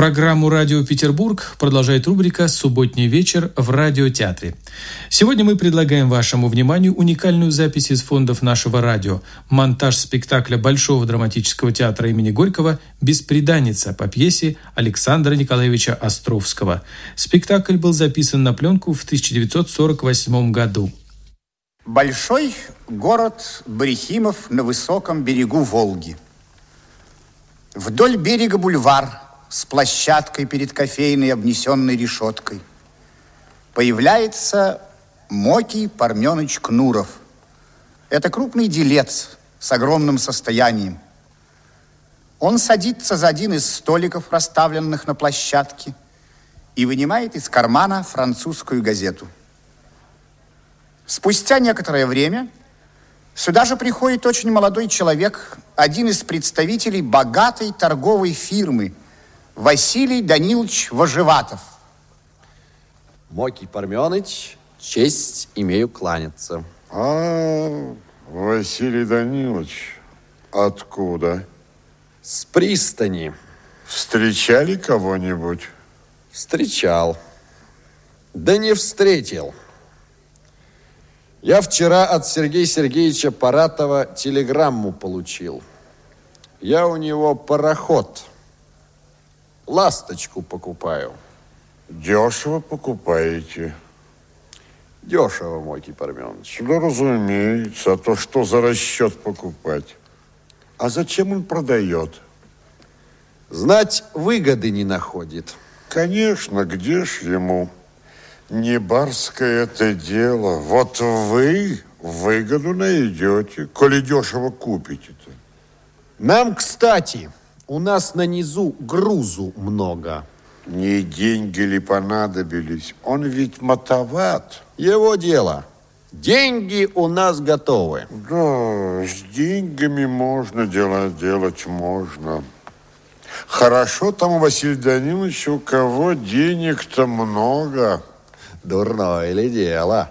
Программу «Радио Петербург» продолжает рубрика «Субботний вечер в радиотеатре». Сегодня мы предлагаем вашему вниманию уникальную запись из фондов нашего радио – монтаж спектакля Большого драматического театра имени Горького «Беспреданница» по пьесе Александра Николаевича Островского. Спектакль был записан на пленку в 1948 году. Большой город Барихимов на высоком берегу Волги. Вдоль берега бульвар – с площадкой перед кофейной, обнесенной решеткой. Появляется Мокий Парменыч Кнуров. Это крупный делец с огромным состоянием. Он садится за один из столиков, расставленных на площадке, и вынимает из кармана французскую газету. Спустя некоторое время сюда же приходит очень молодой человек, один из представителей богатой торговой фирмы – Василий Данилович Вожеватов. Мокий Парменыч, честь имею кланяться. А, Василий Данилович, откуда? С пристани. Встречали кого-нибудь? Встречал. Да не встретил. Я вчера от Сергея Сергеевича Паратова телеграмму получил. Я у него пароход Ласточку покупаю. Дешево покупаете? Дешево, мой Кипарменович. Да, разумеется. А то что за расчет покупать? А зачем он продает? Знать выгоды не находит. Конечно, где ж ему? Не барское это дело. Вот вы выгоду найдете, коли дешево купите-то. Нам, кстати, у нас на низу грузу много. Не деньги ли понадобились? Он ведь мотоват. Его дело. Деньги у нас готовы. Да, с деньгами можно делать, делать можно. Хорошо там, Василий Данилович, у кого денег-то много. Дурное ли дело?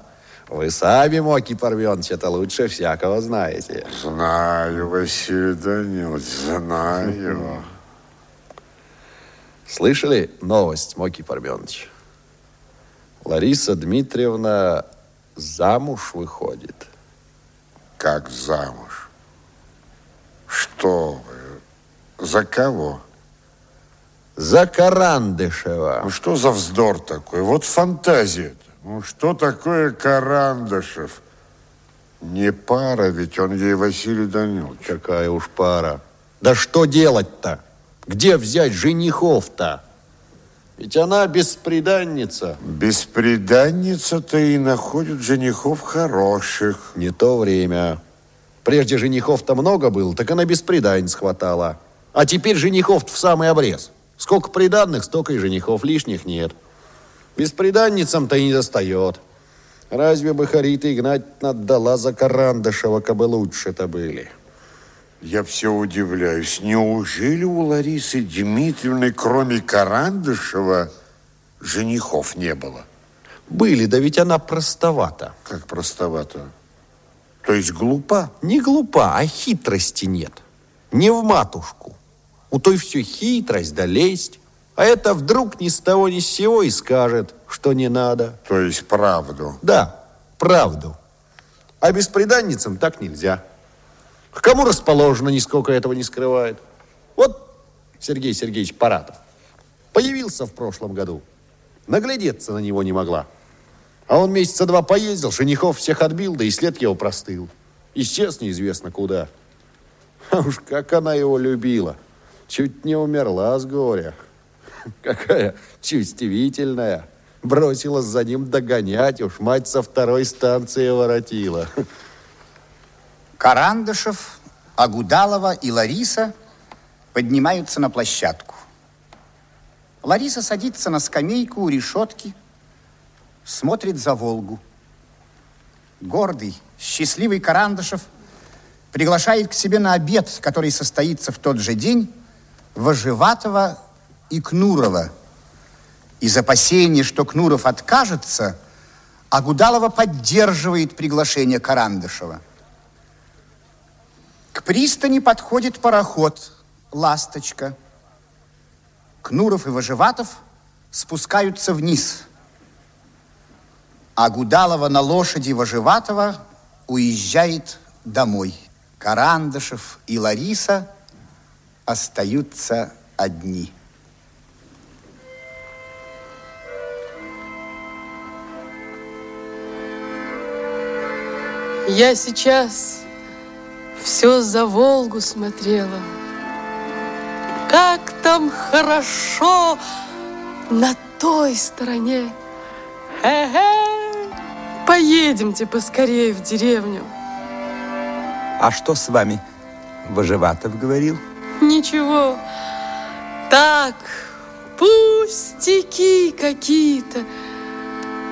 Вы сами, Моки Парменович, это лучше всякого знаете. Знаю, Василий Данилович, знаю. Слышали новость, Моки Парменович? Лариса Дмитриевна замуж выходит. Как замуж? Что вы? За кого? За Карандышева. Ну что за вздор такой? Вот фантазия-то. Ну, что такое Карандашев? Не пара, ведь он ей Василий Данилович. Какая уж пара. Да что делать-то? Где взять женихов-то? Ведь она бесприданница. Бесприданница-то и находит женихов хороших. Не то время. Прежде женихов-то много было, так она бесприданниц хватала. А теперь женихов в самый обрез. Сколько приданных, столько и женихов лишних нет. Бесприданницам-то и не достает. Разве бы Харита Игнатьевна отдала за Карандашева, кабы лучше-то были? Я все удивляюсь. Неужели у Ларисы Дмитриевны, кроме Карандышева, женихов не было? Были, да ведь она простовата. Как простовата? То есть глупа? Не глупа, а хитрости нет. Не в матушку. У той все хитрость да лесть. А это вдруг ни с того ни с сего и скажет, что не надо. То есть правду? Да, правду. А бесприданницам так нельзя. К кому расположено, нисколько этого не скрывает. Вот Сергей Сергеевич Паратов появился в прошлом году. Наглядеться на него не могла. А он месяца два поездил, женихов всех отбил, да и след его простыл. Исчез неизвестно куда. А уж как она его любила. Чуть не умерла с горя. Какая чувствительная. Бросилась за ним догонять, уж мать со второй станции воротила. Карандышев, Агудалова и Лариса поднимаются на площадку. Лариса садится на скамейку у решетки, смотрит за Волгу. Гордый, счастливый Карандышев приглашает к себе на обед, который состоится в тот же день, Вожеватого и Кнурова. Из опасения, что Кнуров откажется, Агудалова поддерживает приглашение Карандышева. К пристани подходит пароход «Ласточка». Кнуров и Выживатов спускаются вниз, а Гудалова на лошади Выживатова уезжает домой. Карандашев и Лариса остаются одни. Я сейчас все за Волгу смотрела. Как там хорошо на той стороне. Хе-хе. Поедемте поскорее в деревню. А что с вами? Выживатов говорил? Ничего. Так, пустяки какие-то.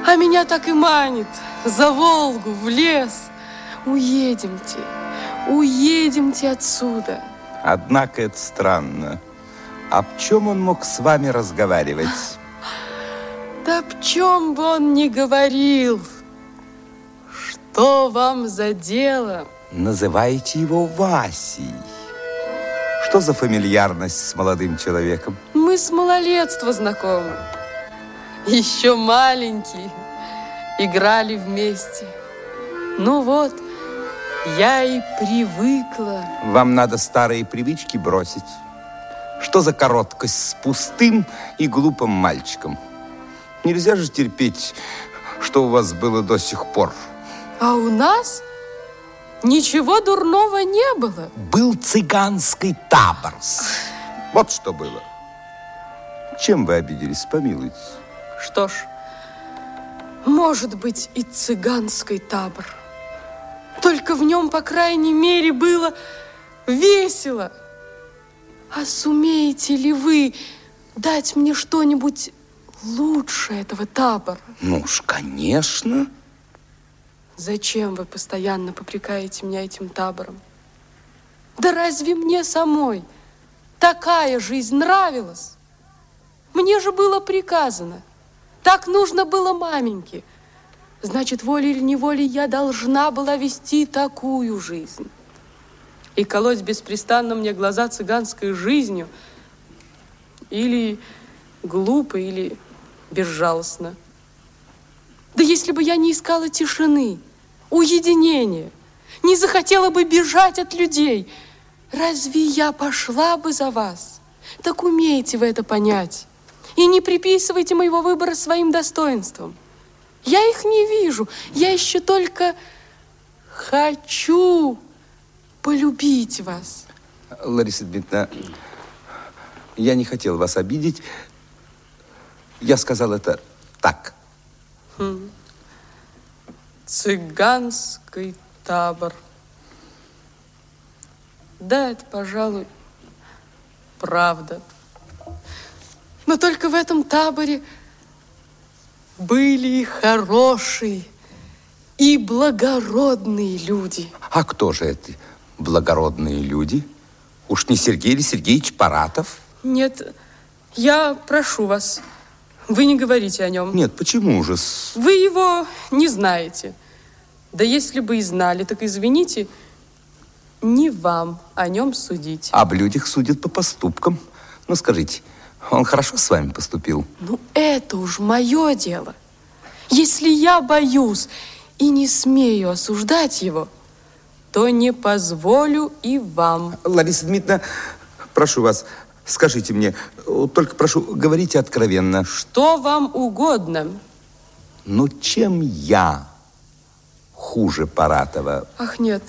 А меня так и манит за Волгу, в лес. Уедемте, уедемте отсюда. Однако это странно. Об чем он мог с вами разговаривать? Да об чем бы он ни говорил. Что вам за дело? Называете его Васей. Что за фамильярность с молодым человеком? Мы с малолетства знакомы. Еще маленькие. Играли вместе. Ну вот, я и привыкла. Вам надо старые привычки бросить. Что за короткость с пустым и глупым мальчиком? Нельзя же терпеть, что у вас было до сих пор. А у нас ничего дурного не было. Был цыганский табор. Вот что было. Чем вы обиделись, помилуйте? Что ж, может быть и цыганский табор. Только в нем, по крайней мере, было весело. А сумеете ли вы дать мне что-нибудь лучше этого табора? Ну уж, конечно. Зачем вы постоянно попрекаете меня этим табором? Да разве мне самой такая жизнь нравилась? Мне же было приказано. Так нужно было маменьке. Значит, волей или неволей я должна была вести такую жизнь. И колоть беспрестанно мне глаза цыганской жизнью или глупо, или безжалостно. Да если бы я не искала тишины, уединения, не захотела бы бежать от людей, разве я пошла бы за вас? Так умеете вы это понять. И не приписывайте моего выбора своим достоинствам. Я их не вижу. Я еще только хочу полюбить вас. Лариса Дмитриевна, я не хотел вас обидеть. Я сказал это так. Хм. Цыганский табор. Да, это, пожалуй, правда. Но только в этом таборе были хорошие, и благородные люди. А кто же это благородные люди? Уж не Сергей или Сергеевич Паратов? Нет, я прошу вас, вы не говорите о нем. Нет, почему же? Вы его не знаете. Да если бы и знали, так извините, не вам о нем судить. Об людях судят по поступкам. Ну, скажите, он хорошо с вами поступил? Ну, это уж мое дело. Если я боюсь и не смею осуждать его, то не позволю и вам. Лариса Дмитриевна, прошу вас, скажите мне, только прошу, говорите откровенно. Что вам угодно? Ну, чем я хуже Паратова? Ах, нет,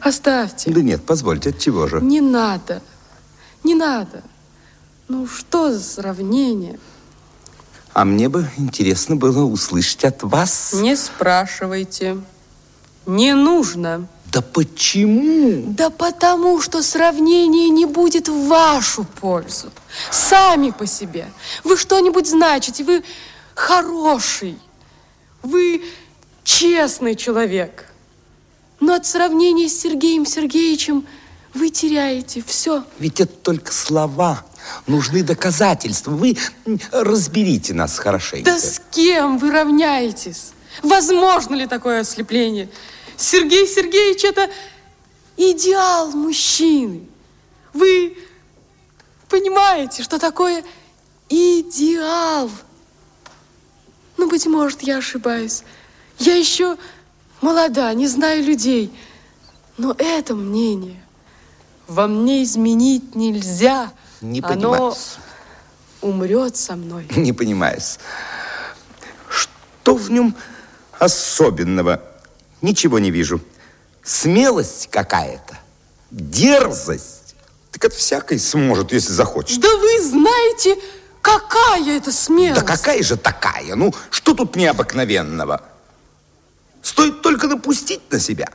оставьте. Да нет, позвольте, от чего же? Не надо, не надо. Ну, что за сравнение? А мне бы интересно было услышать от вас... Не спрашивайте. Не нужно. Да почему? Да потому, что сравнение не будет в вашу пользу. Сами по себе. Вы что-нибудь значите, вы хороший, вы честный человек. Но от сравнения с Сергеем Сергеевичем вы теряете все. Ведь это только слова. Нужны доказательства. Вы разберите нас хорошенько. Да с кем вы равняетесь? Возможно ли такое ослепление? Сергей Сергеевич – это идеал мужчины. Вы понимаете, что такое идеал. Ну, быть может, я ошибаюсь. Я еще молода, не знаю людей. Но это мнение во мне изменить нельзя. Не Оно понимаю. умрет со мной. Не понимаю. Что в нем особенного? Ничего не вижу. Смелость какая-то, дерзость. Так это всякой сможет, если захочет. Да вы знаете, какая это смелость. Да какая же такая? Ну, что тут необыкновенного? Стоит только напустить на себя.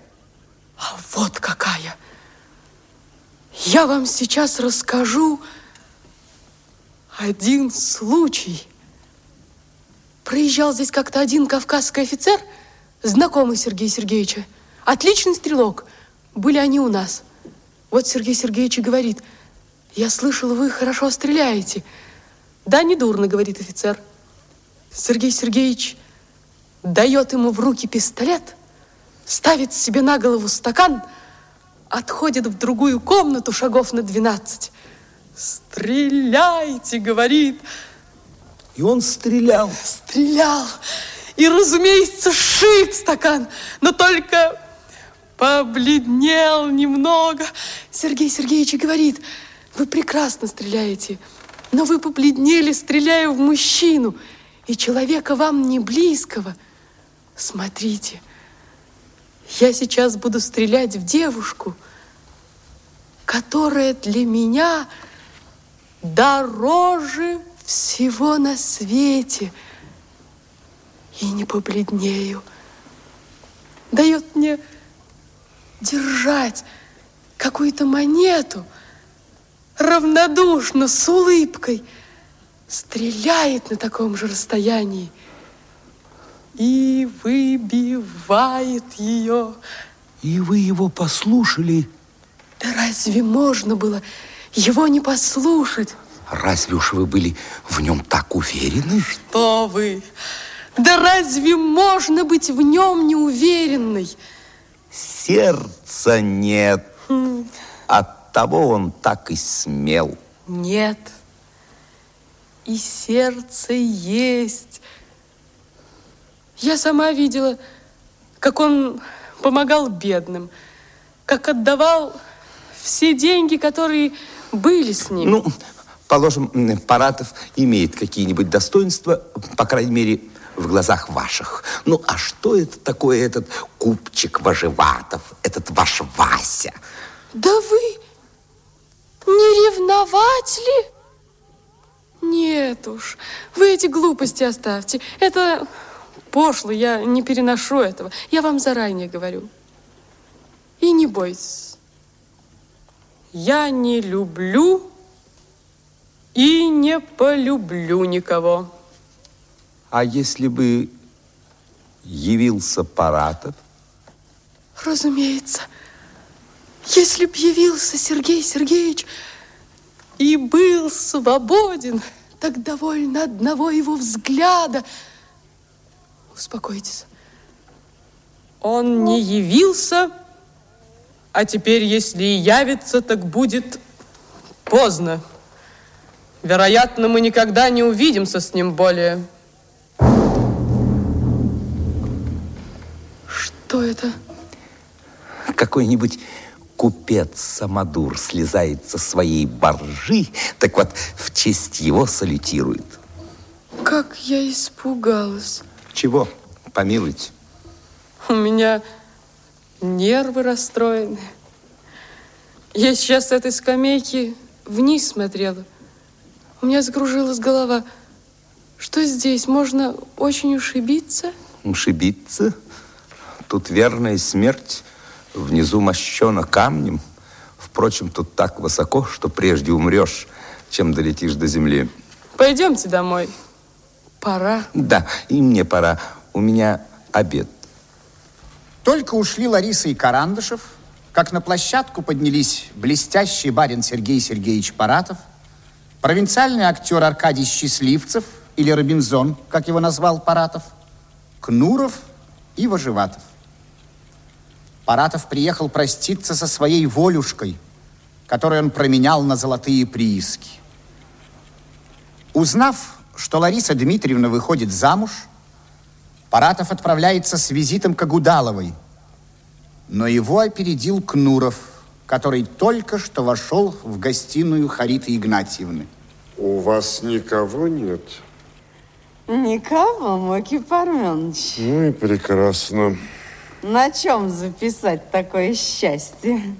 А вот какая. Я вам сейчас расскажу один случай. Проезжал здесь как-то один кавказский офицер, знакомый Сергея Сергеевича. Отличный стрелок. Были они у нас. Вот Сергей Сергеевич и говорит, я слышал, вы хорошо стреляете. Да, не дурно, говорит офицер. Сергей Сергеевич дает ему в руки пистолет, ставит себе на голову стакан, отходит в другую комнату шагов на 12. «Стреляйте!» — говорит. И он стрелял. Стрелял. И, разумеется, шип стакан, но только побледнел немного. Сергей Сергеевич и говорит, вы прекрасно стреляете, но вы побледнели, стреляя в мужчину, и человека вам не близкого. Смотрите, я сейчас буду стрелять в девушку, которая для меня дороже всего на свете. И не побледнею. Дает мне держать какую-то монету, равнодушно, с улыбкой, стреляет на таком же расстоянии и выбивает ее. И вы его послушали? Да разве можно было его не послушать? Разве уж вы были в нем так уверены? Что вы? Да разве можно быть в нем неуверенной? Сердца нет. От того он так и смел. Нет. И сердце есть. Я сама видела, как он помогал бедным, как отдавал все деньги, которые были с ним. Ну, положим, Паратов имеет какие-нибудь достоинства, по крайней мере, в глазах ваших. Ну, а что это такое этот купчик Вожеватов, этот ваш Вася? Да вы не ревновать ли? Нет уж, вы эти глупости оставьте. Это пошло, я не переношу этого. Я вам заранее говорю. И не бойтесь. Я не люблю и не полюблю никого. А если бы явился Паратов? Разумеется. Если б явился Сергей Сергеевич и был свободен, так довольно одного его взгляда. Успокойтесь. Он не явился, а теперь, если и явится, так будет поздно. Вероятно, мы никогда не увидимся с ним более. Что это? Какой-нибудь купец-самодур слезает со своей баржи, так вот, в честь его салютирует. Как я испугалась. Чего? Помилуйте. У меня нервы расстроены. Я сейчас с этой скамейки вниз смотрела. У меня закружилась голова. Что здесь? Можно очень ушибиться? Ушибиться? Тут верная смерть. Внизу мощена камнем. Впрочем, тут так высоко, что прежде умрешь, чем долетишь до земли. Пойдемте домой. Пора. Да, и мне пора. У меня обед. Только ушли Лариса и Карандышев, как на площадку поднялись блестящий барин Сергей Сергеевич Паратов, провинциальный актер Аркадий Счастливцев, или Робинзон, как его назвал Паратов, Кнуров и Вожеватов. Паратов приехал проститься со своей волюшкой, которую он променял на золотые прииски. Узнав, что Лариса Дмитриевна выходит замуж, Паратов отправляется с визитом к Агудаловой. Но его опередил Кнуров, который только что вошел в гостиную Хариты Игнатьевны. У вас никого нет? Никого, Моки Парменович. Ну и прекрасно. На чем записать такое счастье?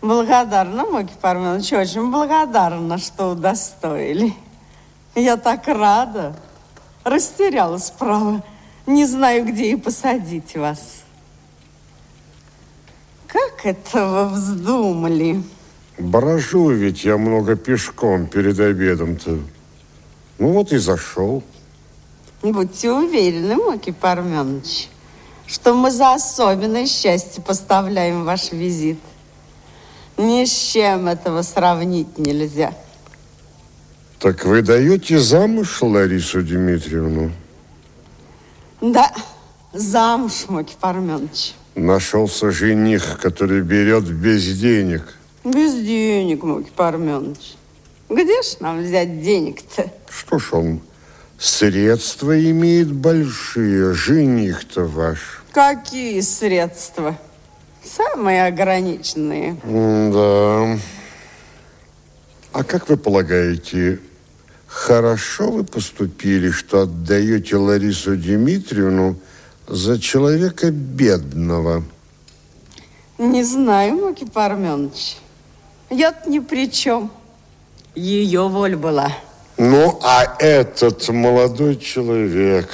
Благодарна, Моки Парменович, очень благодарна, что удостоили. Я так рада. Растерялась, право. Не знаю, где и посадить вас. Как это вы вздумали? Брожу ведь я много пешком перед обедом-то. Ну вот и зашел. Будьте уверены, Моки Парменович, что мы за особенное счастье поставляем ваш визит. Ни с чем этого сравнить нельзя. Так вы даете замуж Ларису Дмитриевну? Да, замуж, Моки Парменович. Нашелся жених, который берет без денег. Без денег, Моки Парменович. Где ж нам взять денег-то? Что ж он, средства имеет большие, жених-то ваш. Какие средства? Самые ограниченные. Да. А как вы полагаете, хорошо вы поступили, что отдаете Ларису Дмитриевну за человека бедного? Не знаю, Моки Парменович. Я-то ни при чем. Ее воль была. Ну, а этот молодой человек,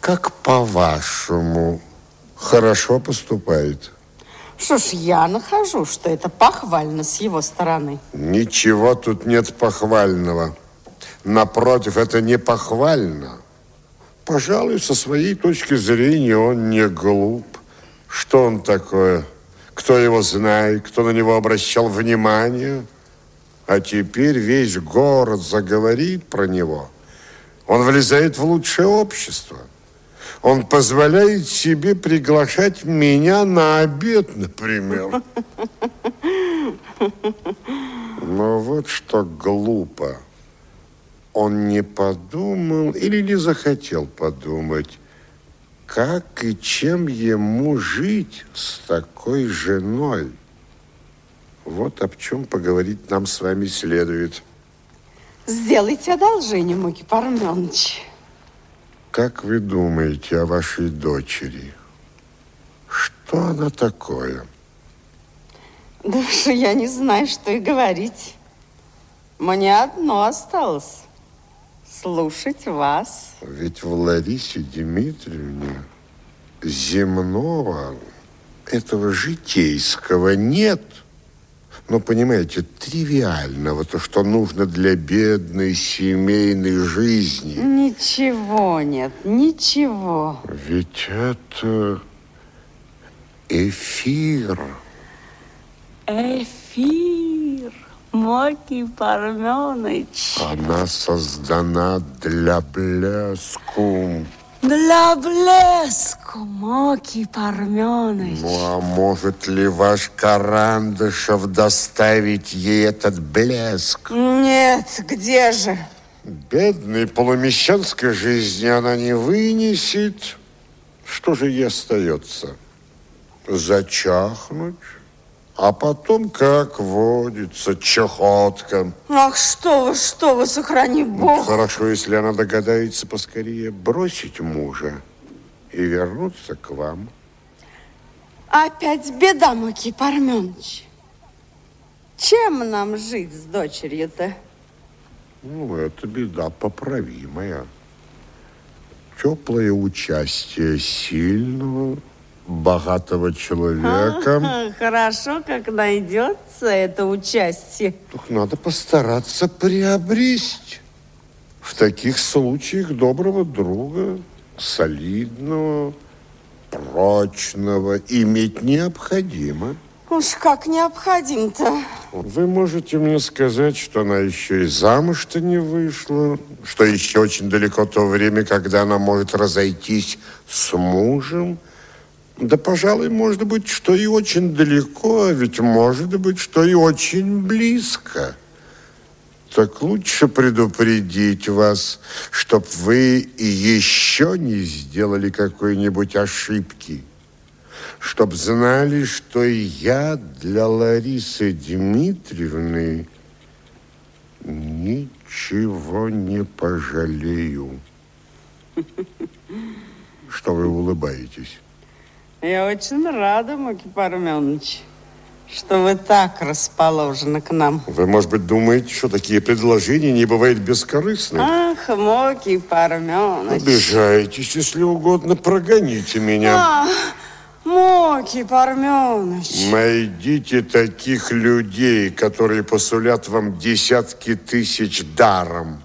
как по-вашему, хорошо поступает? Что ж, я нахожу, что это похвально с его стороны. Ничего тут нет похвального. Напротив, это не похвально. Пожалуй, со своей точки зрения он не глуп. Что он такое? Кто его знает? Кто на него обращал внимание? А теперь весь город заговорит про него. Он влезает в лучшее общество. Он позволяет себе приглашать меня на обед, например. Но вот что глупо. Он не подумал или не захотел подумать, как и чем ему жить с такой женой. Вот об чем поговорить нам с вами следует. Сделайте одолжение, Муки Парменович. Как вы думаете о вашей дочери? Что она такое? Да уж я не знаю, что и говорить. Мне одно осталось. Слушать вас. Ведь в Ларисе Дмитриевне земного, этого житейского нет. Но, понимаете, тривиального, то, что нужно для бедной семейной жизни. Ничего нет, ничего. Ведь это эфир. Эфир, Моки Парменыч. Она создана для блеску. Для блеску, Моки Парменыч. Ну, а может ли ваш Карандышев доставить ей этот блеск? Нет, где же? Бедной полумещанской жизни она не вынесет. Что же ей остается? Зачахнуть? А потом, как водится, чахотка. Ах, что вы, что вы, сохрани Бог. Хорошо, если она догадается поскорее бросить мужа и вернуться к вам. Опять беда, Моки Парменыч. Чем нам жить с дочерью-то? Ну, это беда поправимая. Теплое участие сильного, богатого человека. Хорошо, как найдется это участие. Только надо постараться приобрести. В таких случаях доброго друга, солидного, прочного, иметь необходимо. Уж как необходим-то. Вы можете мне сказать, что она еще и замуж-то не вышла, что еще очень далеко то время, когда она может разойтись с мужем. Да, пожалуй, может быть, что и очень далеко, а ведь может быть, что и очень близко. Так лучше предупредить вас, чтоб вы еще не сделали какой-нибудь ошибки. Чтоб знали, что я для Ларисы Дмитриевны ничего не пожалею. Что вы улыбаетесь? Я очень рада, Муки Парменович, что вы так расположены к нам. Вы, может быть, думаете, что такие предложения не бывают бескорыстными? Ах, Моки Парменович. Обижаетесь, если угодно, прогоните меня. А, Моки Парменович. Найдите таких людей, которые посулят вам десятки тысяч даром.